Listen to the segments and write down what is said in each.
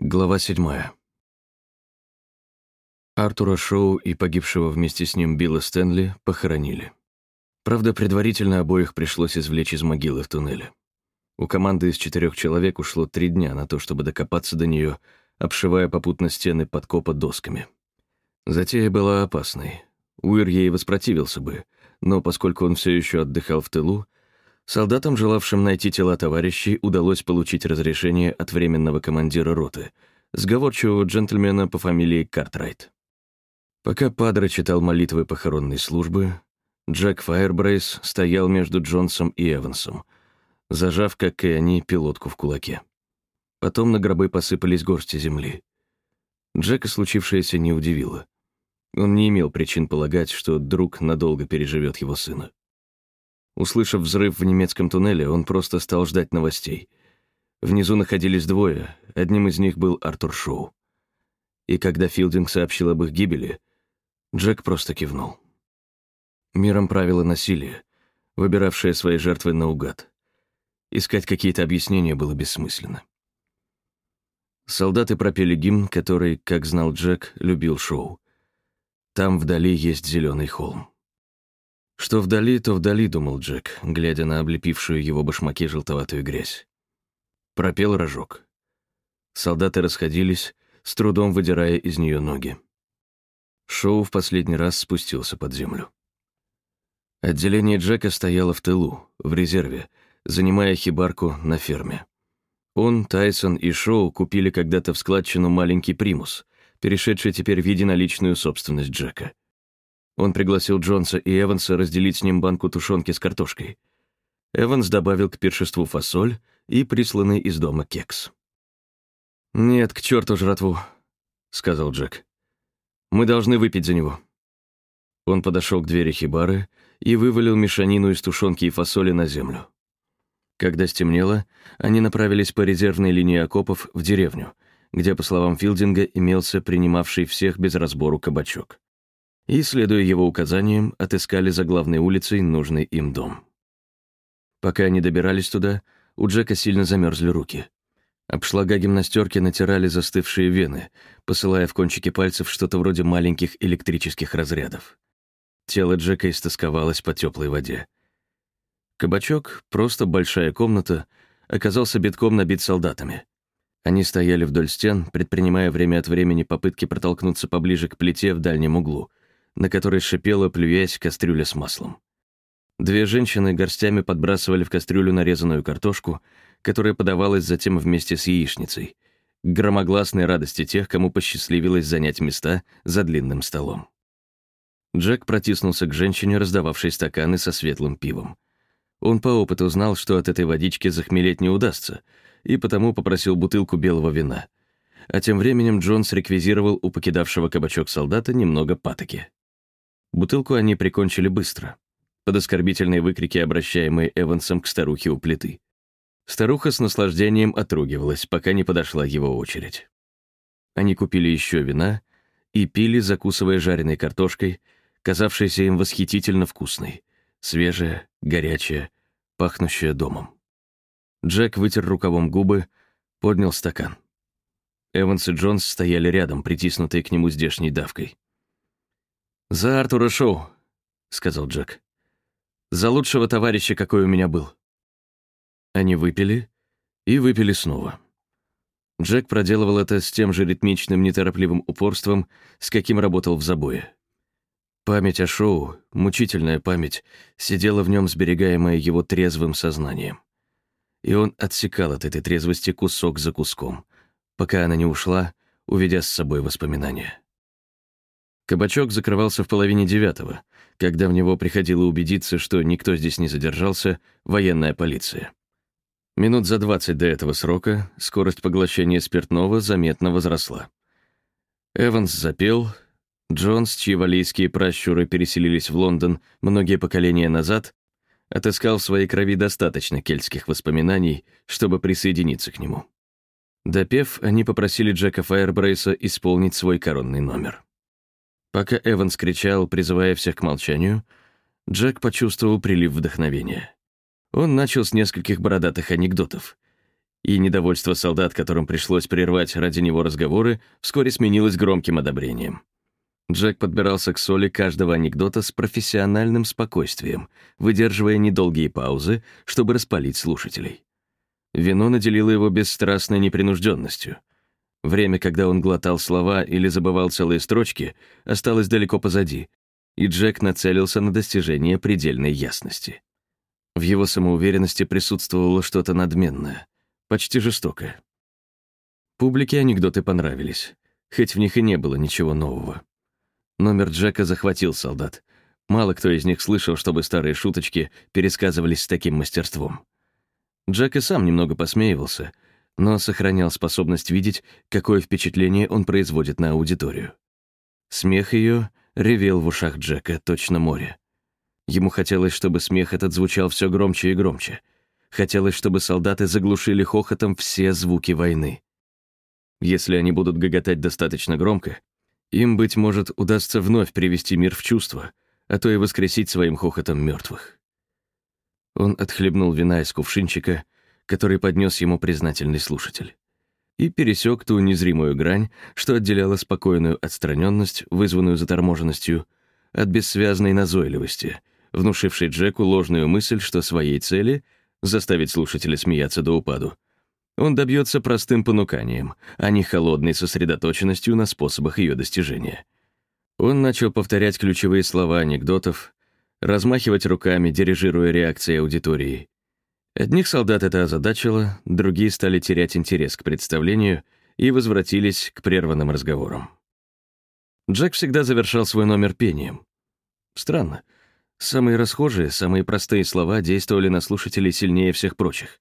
Глава седьмая. Артура Шоу и погибшего вместе с ним Билла Стэнли похоронили. Правда, предварительно обоих пришлось извлечь из могилы в туннеле. У команды из четырех человек ушло три дня на то, чтобы докопаться до нее, обшивая попутно стены подкопа досками. Затея была опасной. Уир ей воспротивился бы, но поскольку он все еще отдыхал в тылу, Солдатам, желавшим найти тела товарищей, удалось получить разрешение от временного командира роты, сговорчивого джентльмена по фамилии Картрайт. Пока Падре читал молитвы похоронной службы, Джек Фаербрейс стоял между Джонсом и Эвансом, зажав, как и они, пилотку в кулаке. Потом на гробы посыпались горсти земли. Джека случившееся не удивило. Он не имел причин полагать, что друг надолго переживет его сына. Услышав взрыв в немецком туннеле, он просто стал ждать новостей. Внизу находились двое, одним из них был Артур Шоу. И когда Филдинг сообщил об их гибели, Джек просто кивнул. Миром правило насилие, выбиравшее свои жертвы наугад. Искать какие-то объяснения было бессмысленно. Солдаты пропели гимн, который, как знал Джек, любил Шоу. Там вдали есть зеленый холм. Что вдали, то вдали, думал Джек, глядя на облепившую его башмаки желтоватую грязь. Пропел рожок. Солдаты расходились, с трудом выдирая из нее ноги. Шоу в последний раз спустился под землю. Отделение Джека стояло в тылу, в резерве, занимая хибарку на ферме. Он, Тайсон и Шоу купили когда-то в складчину маленький примус, перешедший теперь в единоличную собственность Джека. Он пригласил Джонса и Эванса разделить с ним банку тушенки с картошкой. Эванс добавил к пиршеству фасоль и присланный из дома кекс. «Нет, к черту жратву», — сказал Джек. «Мы должны выпить за него». Он подошел к двери хибары и вывалил мешанину из тушенки и фасоли на землю. Когда стемнело, они направились по резервной линии окопов в деревню, где, по словам Филдинга, имелся принимавший всех без разбору кабачок и, следуя его указаниям, отыскали за главной улицей нужный им дом. Пока они добирались туда, у Джека сильно замерзли руки. Обшлага гимнастерки натирали застывшие вены, посылая в кончики пальцев что-то вроде маленьких электрических разрядов. Тело Джека истосковалось по теплой воде. Кабачок, просто большая комната, оказался битком набит солдатами. Они стояли вдоль стен, предпринимая время от времени попытки протолкнуться поближе к плите в дальнем углу, на которой шипела, плюясь, кастрюля с маслом. Две женщины горстями подбрасывали в кастрюлю нарезанную картошку, которая подавалась затем вместе с яичницей, к громогласной радости тех, кому посчастливилось занять места за длинным столом. Джек протиснулся к женщине, раздававшей стаканы со светлым пивом. Он по опыту знал, что от этой водички захмелеть не удастся, и потому попросил бутылку белого вина. А тем временем Джонс реквизировал у покидавшего кабачок солдата немного патоки. Бутылку они прикончили быстро, под оскорбительные выкрики, обращаемые Эвансом к старухе у плиты. Старуха с наслаждением отругивалась, пока не подошла его очередь. Они купили еще вина и пили, закусывая жареной картошкой, казавшейся им восхитительно вкусной, свежая, горячая, пахнущая домом. Джек вытер рукавом губы, поднял стакан. Эванс и Джонс стояли рядом, притиснутые к нему здешней давкой. «За Артура Шоу», — сказал Джек. «За лучшего товарища, какой у меня был». Они выпили и выпили снова. Джек проделывал это с тем же ритмичным, неторопливым упорством, с каким работал в забое. Память о шоу, мучительная память, сидела в нем, сберегаемая его трезвым сознанием. И он отсекал от этой трезвости кусок за куском, пока она не ушла, уведя с собой воспоминания. Кабачок закрывался в половине девятого, когда в него приходило убедиться, что никто здесь не задержался, военная полиция. Минут за двадцать до этого срока скорость поглощения спиртного заметно возросла. Эванс запел, Джонс, чьи валийские пращуры переселились в Лондон многие поколения назад, отыскал в своей крови достаточно кельтских воспоминаний, чтобы присоединиться к нему. Допев, они попросили Джека Фаербрейса исполнить свой коронный номер. Пока Эванс кричал, призывая всех к молчанию, Джек почувствовал прилив вдохновения. Он начал с нескольких бородатых анекдотов. И недовольство солдат, которым пришлось прервать ради него разговоры, вскоре сменилось громким одобрением. Джек подбирался к соли каждого анекдота с профессиональным спокойствием, выдерживая недолгие паузы, чтобы распалить слушателей. Вино наделило его бесстрастной непринужденностью. Время, когда он глотал слова или забывал целые строчки, осталось далеко позади, и Джек нацелился на достижение предельной ясности. В его самоуверенности присутствовало что-то надменное, почти жестокое. Публике анекдоты понравились, хоть в них и не было ничего нового. Номер Джека захватил солдат. Мало кто из них слышал, чтобы старые шуточки пересказывались с таким мастерством. Джек и сам немного посмеивался, но сохранял способность видеть, какое впечатление он производит на аудиторию. Смех ее ревел в ушах Джека, точно море. Ему хотелось, чтобы смех этот звучал все громче и громче. Хотелось, чтобы солдаты заглушили хохотом все звуки войны. Если они будут гоготать достаточно громко, им, быть может, удастся вновь привести мир в чувство, а то и воскресить своим хохотом мертвых. Он отхлебнул вина из кувшинчика, который поднес ему признательный слушатель, и пересек ту незримую грань, что отделяла спокойную отстраненность, вызванную заторможенностью, от бессвязной назойливости, внушившей Джеку ложную мысль, что своей цели — заставить слушателя смеяться до упаду — он добьется простым понуканием, а не холодной сосредоточенностью на способах ее достижения. Он начал повторять ключевые слова анекдотов, размахивать руками, дирижируя реакцией аудитории. Одних солдат это озадачило, другие стали терять интерес к представлению и возвратились к прерванным разговорам. Джек всегда завершал свой номер пением. Странно. Самые расхожие, самые простые слова действовали на слушателей сильнее всех прочих.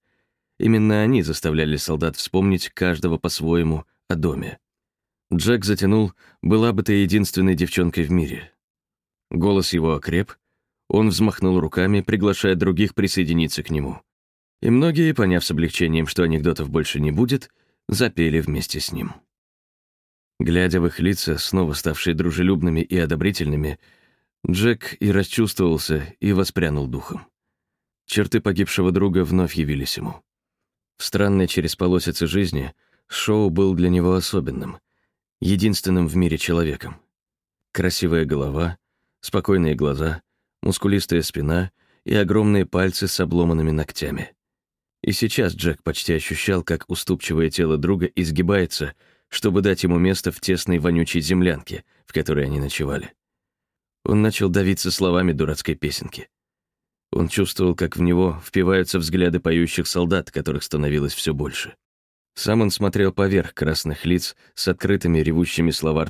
Именно они заставляли солдат вспомнить каждого по-своему о доме. Джек затянул «Была бы ты единственной девчонкой в мире». Голос его окреп, он взмахнул руками, приглашая других присоединиться к нему. И многие, поняв с облегчением, что анекдотов больше не будет, запели вместе с ним. Глядя в их лица, снова ставшие дружелюбными и одобрительными, Джек и расчувствовался, и воспрянул духом. Черты погибшего друга вновь явились ему. В странной через полосицы жизни Шоу был для него особенным, единственным в мире человеком. Красивая голова, спокойные глаза, мускулистая спина и огромные пальцы с обломанными ногтями. И сейчас Джек почти ощущал, как уступчивое тело друга изгибается, чтобы дать ему место в тесной вонючей землянке, в которой они ночевали. Он начал давиться словами дурацкой песенки. Он чувствовал, как в него впиваются взгляды поющих солдат, которых становилось все больше. Сам он смотрел поверх красных лиц с открытыми ревущими слова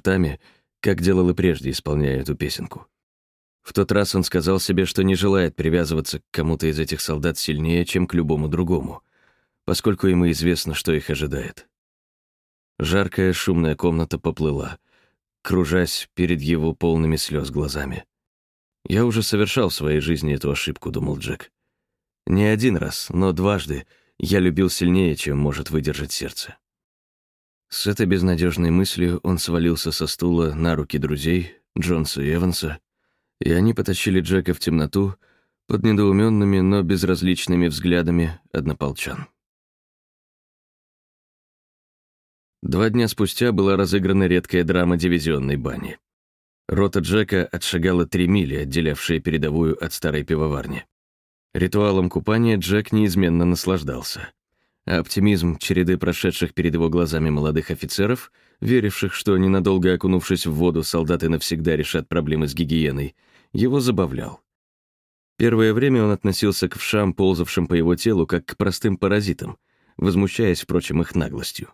как делал и прежде, исполняя эту песенку. В тот раз он сказал себе, что не желает привязываться к кому-то из этих солдат сильнее, чем к любому другому, поскольку ему известно, что их ожидает. Жаркая шумная комната поплыла, кружась перед его полными слез глазами. Я уже совершал в своей жизни эту ошибку, думал Джек. Не один раз, но дважды я любил сильнее, чем может выдержать сердце. С этой безнадежной мыслью он свалился со стула на руки друзей, Джонса и Эванса, и они потащили Джека в темноту под недоуменными, но безразличными взглядами однополчан. Два дня спустя была разыграна редкая драма дивизионной бани. Рота Джека отшагала три мили, отделявшие передовую от старой пивоварни. Ритуалом купания Джек неизменно наслаждался. Оптимизм череды прошедших перед его глазами молодых офицеров, веривших, что, ненадолго окунувшись в воду, солдаты навсегда решат проблемы с гигиеной, его забавлял. Первое время он относился к вшам, ползавшим по его телу, как к простым паразитам, возмущаясь, впрочем, их наглостью.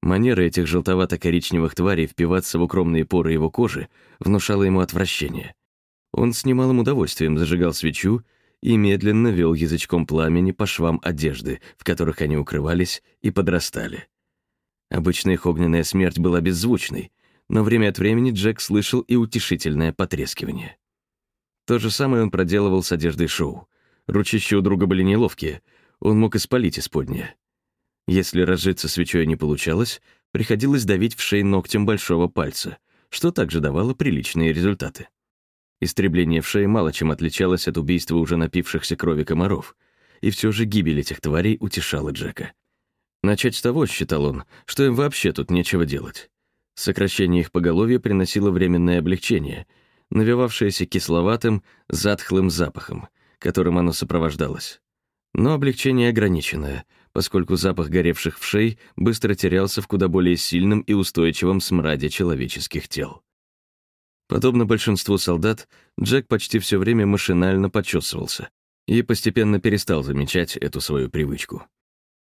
Манера этих желтовато-коричневых тварей впиваться в укромные поры его кожи внушала ему отвращение. Он с немалым удовольствием зажигал свечу и медленно вел язычком пламени по швам одежды, в которых они укрывались и подрастали. Обычно их огненная смерть была беззвучной, но время от времени Джек слышал и утешительное потрескивание. То же самое он проделывал с одеждой шоу. Ручища у друга были неловкие, он мог испалить исподнее. Если разжиться свечой не получалось, приходилось давить в шею ногтем большого пальца, что также давало приличные результаты. Истребление в шее мало чем отличалось от убийства уже напившихся крови комаров, и все же гибель этих тварей утешала Джека. Начать с того, считал он, что им вообще тут нечего делать. Сокращение их поголовья приносило временное облегчение, навевавшееся кисловатым, затхлым запахом, которым оно сопровождалось. Но облегчение ограниченное, поскольку запах горевших в шей быстро терялся в куда более сильном и устойчивом смраде человеческих тел. Подобно большинству солдат, Джек почти все время машинально почесывался и постепенно перестал замечать эту свою привычку.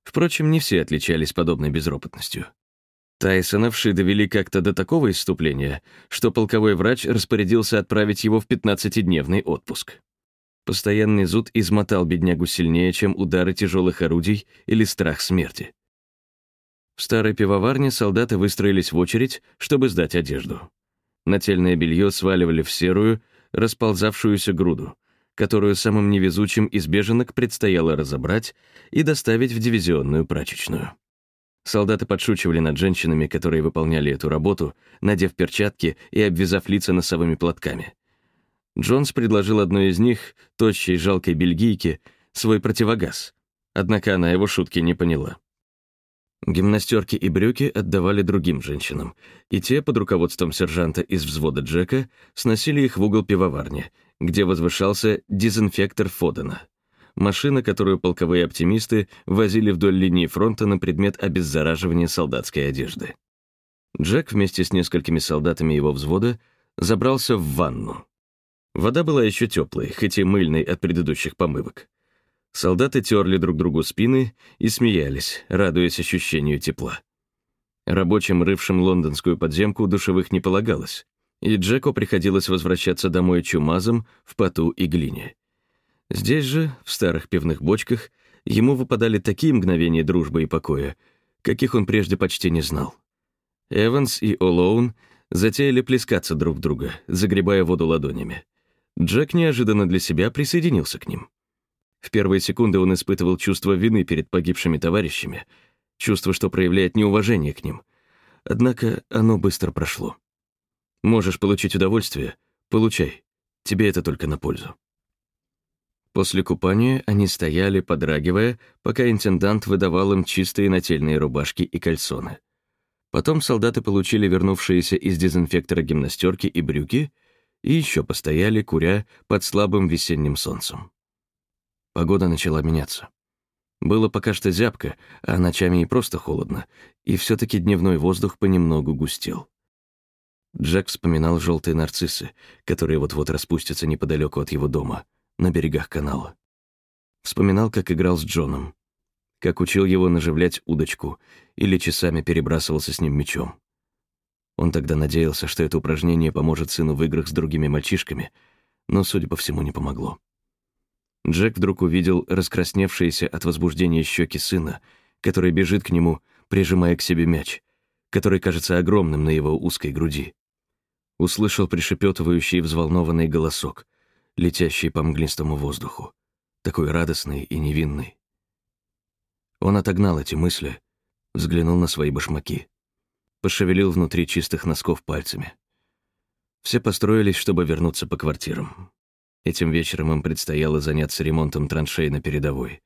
Впрочем, не все отличались подобной безропотностью. Тайсоновши довели как-то до такого исступления, что полковой врач распорядился отправить его в 15-дневный отпуск. Постоянный зуд измотал беднягу сильнее, чем удары тяжелых орудий или страх смерти. В старой пивоварне солдаты выстроились в очередь, чтобы сдать одежду. Нательное белье сваливали в серую, расползавшуюся груду, которую самым невезучим из беженок предстояло разобрать и доставить в дивизионную прачечную. Солдаты подшучивали над женщинами, которые выполняли эту работу, надев перчатки и обвязав лица носовыми платками. Джонс предложил одной из них, тощей жалкой бельгийке, свой противогаз. Однако она его шутки не поняла. Гимнастерки и брюки отдавали другим женщинам, и те, под руководством сержанта из взвода Джека, сносили их в угол пивоварни, где возвышался дезинфектор Фодена машина, которую полковые оптимисты возили вдоль линии фронта на предмет обеззараживания солдатской одежды. Джек вместе с несколькими солдатами его взвода забрался в ванну. Вода была еще теплой, хоть и мыльной от предыдущих помывок. Солдаты терли друг другу спины и смеялись, радуясь ощущению тепла. Рабочим, рывшим лондонскую подземку, душевых не полагалось, и Джеку приходилось возвращаться домой чумазом в поту и глине. Здесь же, в старых пивных бочках, ему выпадали такие мгновения дружбы и покоя, каких он прежде почти не знал. Эванс и Олоун затеяли плескаться друг друга, загребая воду ладонями. Джек неожиданно для себя присоединился к ним. В первые секунды он испытывал чувство вины перед погибшими товарищами, чувство, что проявляет неуважение к ним. Однако оно быстро прошло. Можешь получить удовольствие — получай. Тебе это только на пользу. После купания они стояли, подрагивая, пока интендант выдавал им чистые нательные рубашки и кальсоны. Потом солдаты получили вернувшиеся из дезинфектора гимнастерки и брюки и еще постояли, куря под слабым весенним солнцем. Погода начала меняться. Было пока что зябко, а ночами и просто холодно, и все таки дневной воздух понемногу густел. Джек вспоминал желтые нарциссы, которые вот-вот распустятся неподалеку от его дома — на берегах канала. Вспоминал, как играл с Джоном, как учил его наживлять удочку или часами перебрасывался с ним мечом. Он тогда надеялся, что это упражнение поможет сыну в играх с другими мальчишками, но, судя по всему, не помогло. Джек вдруг увидел раскрасневшиеся от возбуждения щеки сына, который бежит к нему, прижимая к себе мяч, который кажется огромным на его узкой груди. Услышал пришепетывающий взволнованный голосок летящий по мглистому воздуху, такой радостный и невинный. Он отогнал эти мысли, взглянул на свои башмаки, пошевелил внутри чистых носков пальцами. Все построились, чтобы вернуться по квартирам. Этим вечером им предстояло заняться ремонтом траншей на передовой.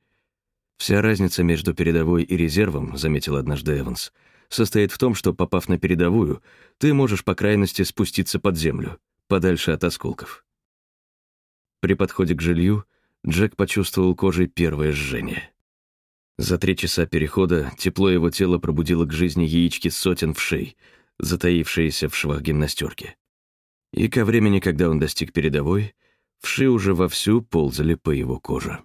Вся разница между передовой и резервом, заметил однажды Эванс, состоит в том, что, попав на передовую, ты можешь по крайности спуститься под землю, подальше от осколков. При подходе к жилью Джек почувствовал кожей первое жжение. За три часа перехода тепло его тела пробудило к жизни яички сотен вшей, затаившиеся в швах гимнастерки. И ко времени, когда он достиг передовой, вши уже вовсю ползали по его коже.